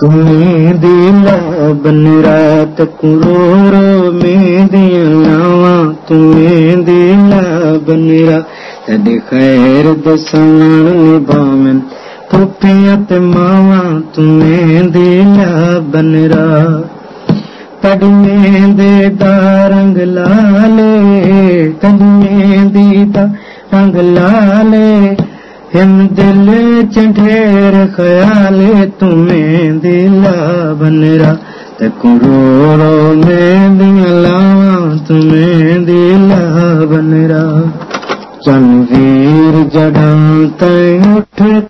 تمهين دلا بن رات ڪرورو ۾ تمهين دلا بن رات تڏهن خير نڀاون پفيا تي دلا بن رات تڏمين ديدا رنگ لالي تڏمين ديدا رنگ لالي दिल चंढेर ख़याल तुम्हें दिला बनरा। त कुरोड़ो में दिया लावा तुम्हें दिला बनरा। चन वीर जड़ा तैं उठ